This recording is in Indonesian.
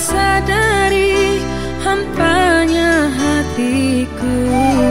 sadari hampanya hatiku.